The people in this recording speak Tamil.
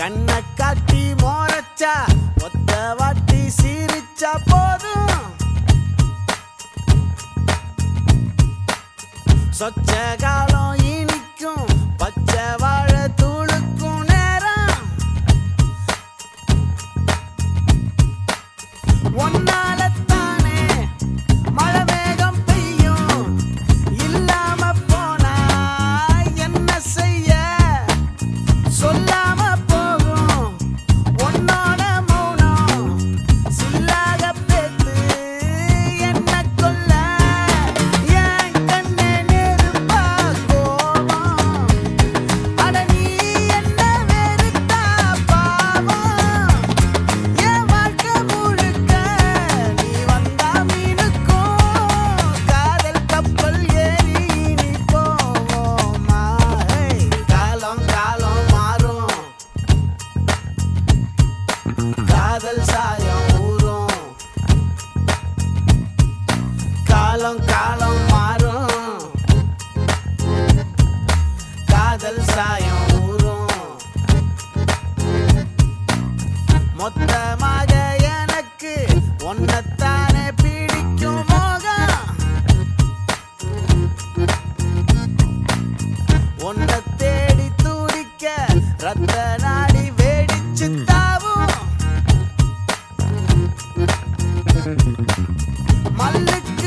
கண்ணை காட்டி மோரச்சா ஒத்த வாட்டி சீரிச்சா போதும். சொச்ச காலம் இனிக்கும் பச்சை வாழ தூளுக்கும் நேரம். ஒன்னால காலம் காலம் மாறும். காதல் சாயம் ஊறும். மொத்தமாக எனக்கு ஒன்னத்தானே பிடிக்கும் மோகம். ஒன்ன தேடி துடிக்க ரத்த நாடி வேடிச்சு தாவும். மல்லுக்கு